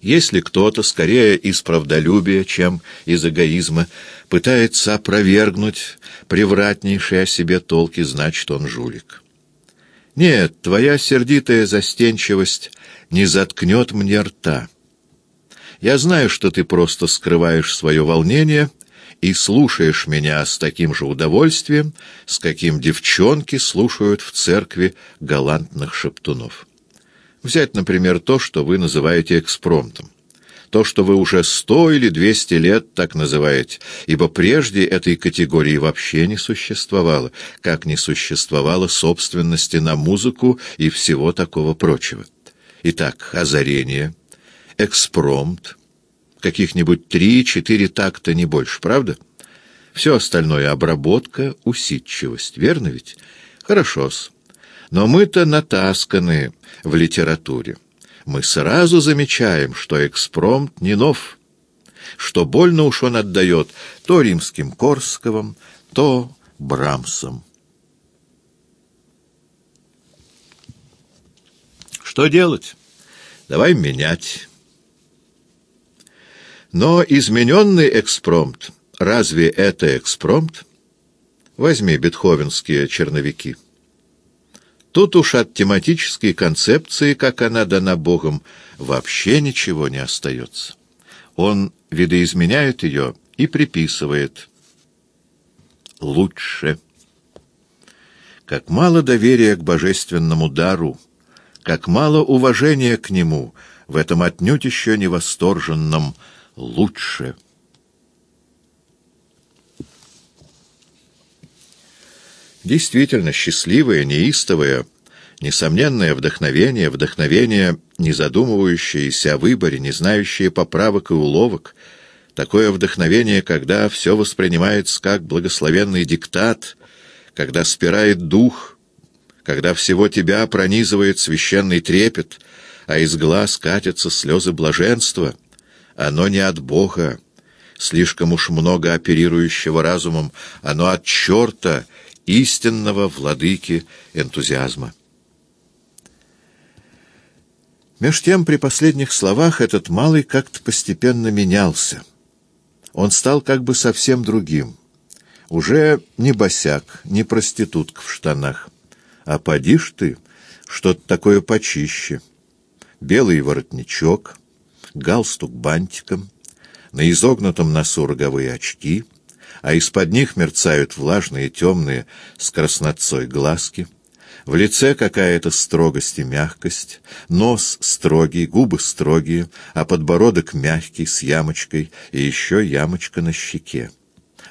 Если кто-то, скорее из правдолюбия, чем из эгоизма, пытается опровергнуть превратнейшие о себе толки, значит, он жулик. Нет, твоя сердитая застенчивость не заткнет мне рта. Я знаю, что ты просто скрываешь свое волнение и слушаешь меня с таким же удовольствием, с каким девчонки слушают в церкви галантных шептунов. Взять, например, то, что вы называете экспромтом. То, что вы уже сто или двести лет так называете, ибо прежде этой категории вообще не существовало, как не существовало собственности на музыку и всего такого прочего. Итак, озарение, экспромт, каких-нибудь три-четыре такта, не больше, правда? Все остальное — обработка, усидчивость, верно ведь? Хорошо-с. Но мы-то натасканы в литературе. Мы сразу замечаем, что экспромт не нов, что больно уж он отдает то римским Корсковым, то Брамсом. Что делать? Давай менять. Но измененный экспромт, разве это экспромт? Возьми бетховенские черновики. Тут уж от тематической концепции, как она дана Богом, вообще ничего не остается. Он видоизменяет ее и приписывает «лучше». Как мало доверия к божественному дару, как мало уважения к нему в этом отнюдь еще не восторженном «лучше». Действительно, счастливое, неистовое, несомненное вдохновение, вдохновение, не задумывающееся о выборе, не знающее поправок и уловок, такое вдохновение, когда все воспринимается как благословенный диктат, когда спирает дух, когда всего тебя пронизывает священный трепет, а из глаз катятся слезы блаженства, оно не от Бога, слишком уж много оперирующего разумом, оно от черта, истинного владыки энтузиазма. Меж тем, при последних словах этот малый как-то постепенно менялся. Он стал как бы совсем другим. Уже не босяк, не проститутка в штанах. А поди ж ты, что-то такое почище. Белый воротничок, галстук бантиком, на изогнутом носу роговые очки — а из-под них мерцают влажные темные с краснотцой глазки. В лице какая-то строгость и мягкость, нос строгий, губы строгие, а подбородок мягкий, с ямочкой, и еще ямочка на щеке.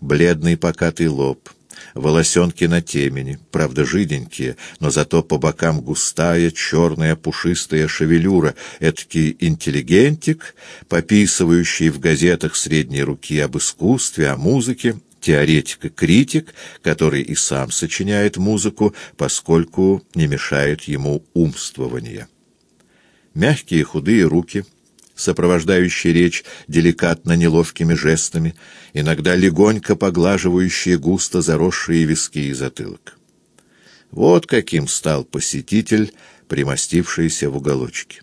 Бледный покатый лоб — волосенки на темени, правда жиденькие, но зато по бокам густая, черная, пушистая шевелюра, эдакий интеллигентик, пописывающий в газетах средней руки об искусстве, о музыке, теоретик и критик, который и сам сочиняет музыку, поскольку не мешает ему умствование. Мягкие худые руки — сопровождающий речь деликатно неловкими жестами, иногда легонько поглаживающие густо заросшие виски и затылок. Вот каким стал посетитель, примостившийся в уголочке.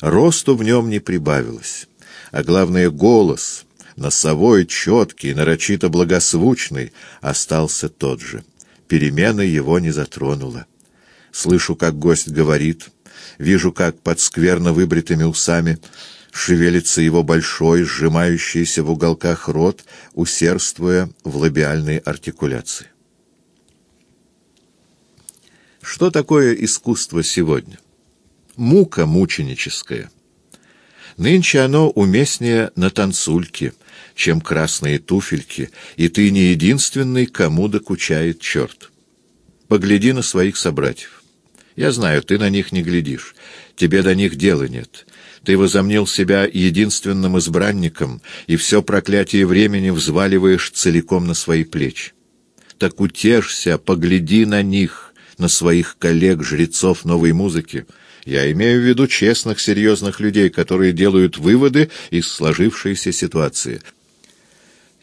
Росту в нем не прибавилось, а главное голос, носовой, четкий, нарочито благозвучный, остался тот же. Перемена его не затронула. Слышу, как гость говорит — Вижу, как под скверно выбритыми усами шевелится его большой, сжимающийся в уголках рот, усердствуя в лабиальной артикуляции. Что такое искусство сегодня? Мука мученическая. Нынче оно уместнее на танцульке, чем красные туфельки, и ты не единственный, кому докучает черт. Погляди на своих собратьев. Я знаю, ты на них не глядишь. Тебе до них дела нет. Ты возомнил себя единственным избранником, и все проклятие времени взваливаешь целиком на свои плечи. Так утешься, погляди на них, на своих коллег-жрецов новой музыки. Я имею в виду честных, серьезных людей, которые делают выводы из сложившейся ситуации —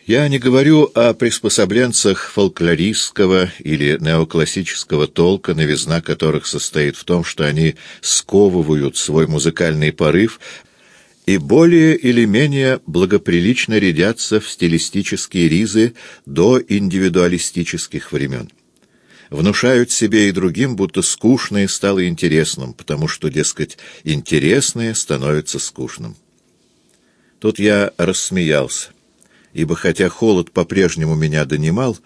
я не говорю о приспособленцах фольклористского или неоклассического толка, новизна которых состоит в том, что они сковывают свой музыкальный порыв и более или менее благоприлично рядятся в стилистические ризы до индивидуалистических времен. Внушают себе и другим, будто скучное стало интересным, потому что, дескать, интересное становится скучным. Тут я рассмеялся, ибо хотя холод по-прежнему меня донимал,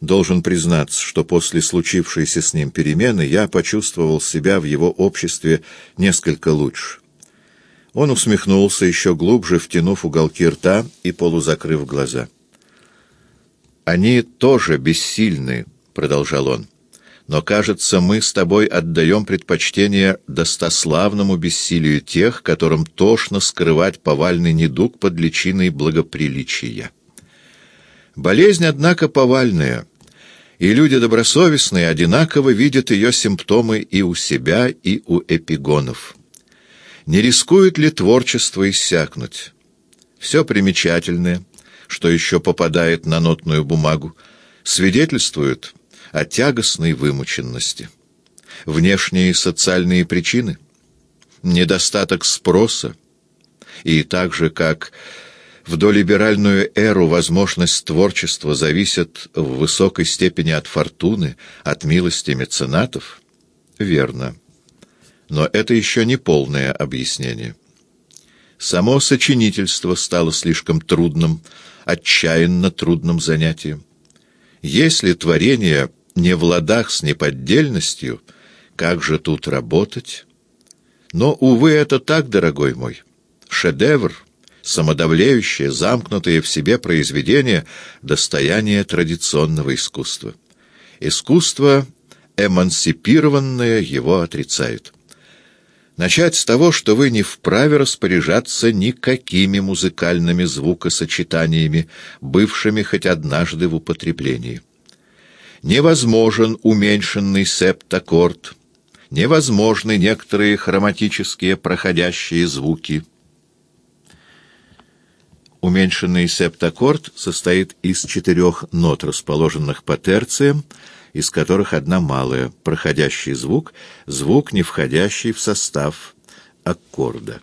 должен признаться, что после случившейся с ним перемены я почувствовал себя в его обществе несколько лучше. Он усмехнулся, еще глубже втянув уголки рта и полузакрыв глаза. «Они тоже бессильны», — продолжал он. «Но, кажется, мы с тобой отдаем предпочтение достославному бессилию тех, которым тошно скрывать повальный недуг под личиной благоприличия. Болезнь, однако, повальная, и люди добросовестные одинаково видят ее симптомы и у себя, и у эпигонов». Не рискует ли творчество иссякнуть? Все примечательное, что еще попадает на нотную бумагу, свидетельствует о тягостной вымученности. Внешние социальные причины, недостаток спроса, и так же, как в долиберальную эру возможность творчества зависит в высокой степени от фортуны, от милости меценатов, верно. Но это еще не полное объяснение. Само сочинительство стало слишком трудным, отчаянно трудным занятием. Если творение не в ладах с неподдельностью, как же тут работать? Но, увы, это так, дорогой мой. Шедевр, самодавлеющее, замкнутое в себе произведение — достояние традиционного искусства. Искусство, эмансипированное, его отрицает. Начать с того, что вы не вправе распоряжаться никакими музыкальными звукосочетаниями, бывшими хоть однажды в употреблении. Невозможен уменьшенный септаккорд, невозможны некоторые хроматические проходящие звуки. Уменьшенный септаккорд состоит из четырех нот, расположенных по терциям, из которых одна малая, проходящий звук, звук, не входящий в состав аккорда.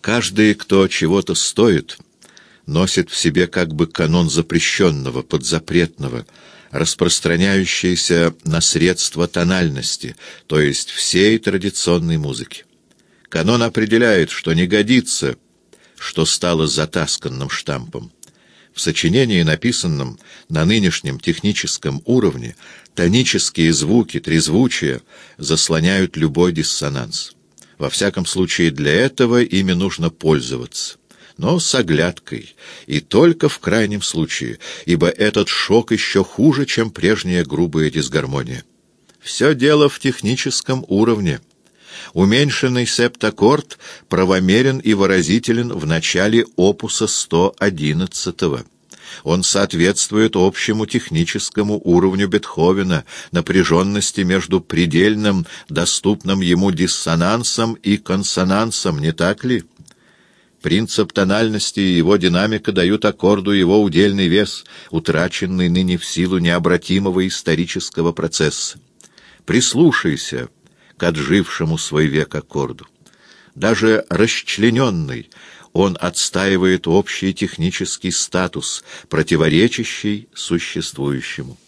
Каждый, кто чего-то стоит, носит в себе как бы канон запрещенного, подзапретного, распространяющийся на средства тональности, то есть всей традиционной музыки. Канон определяет, что не годится, что стало затасканным штампом. В сочинении, написанном на нынешнем техническом уровне, тонические звуки, трезвучия заслоняют любой диссонанс. Во всяком случае, для этого ими нужно пользоваться. Но с оглядкой, и только в крайнем случае, ибо этот шок еще хуже, чем прежняя грубая дисгармония. Все дело в техническом уровне. Уменьшенный септаккорд правомерен и выразителен в начале опуса 111 -го. Он соответствует общему техническому уровню Бетховена, напряженности между предельным, доступным ему диссонансом и консонансом, не так ли? Принцип тональности и его динамика дают аккорду его удельный вес, утраченный ныне в силу необратимого исторического процесса. Прислушайся к отжившему свой век аккорду. Даже расчлененный, он отстаивает общий технический статус, противоречащий существующему.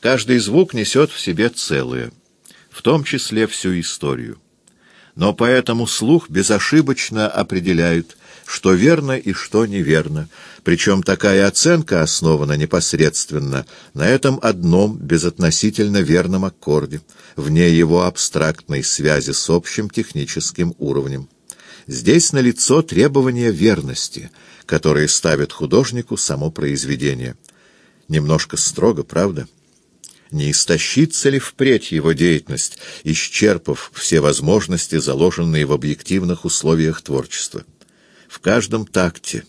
Каждый звук несет в себе целое, в том числе всю историю. Но поэтому слух безошибочно определяет, что верно и что неверно, причем такая оценка основана непосредственно на этом одном безотносительно верном аккорде, вне его абстрактной связи с общим техническим уровнем. Здесь налицо требование верности, которое ставит художнику само произведение. Немножко строго, правда? Не истощится ли впредь его деятельность, исчерпав все возможности, заложенные в объективных условиях творчества? В каждом такте,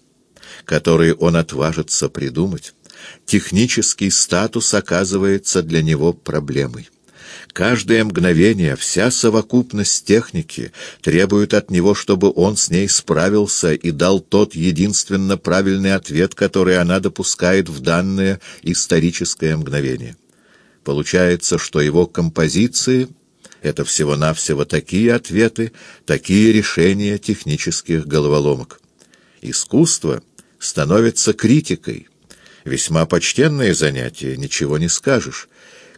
который он отважится придумать, технический статус оказывается для него проблемой. Каждое мгновение, вся совокупность техники требует от него, чтобы он с ней справился и дал тот единственно правильный ответ, который она допускает в данное историческое мгновение. Получается, что его композиции Это всего-навсего такие ответы, такие решения технических головоломок. Искусство становится критикой. Весьма почтенное занятие, ничего не скажешь.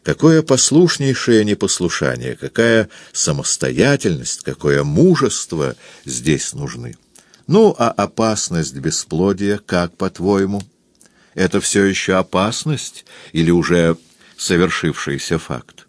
Какое послушнейшее непослушание, какая самостоятельность, какое мужество здесь нужны. Ну, а опасность бесплодия, как по-твоему? Это все еще опасность или уже совершившийся факт?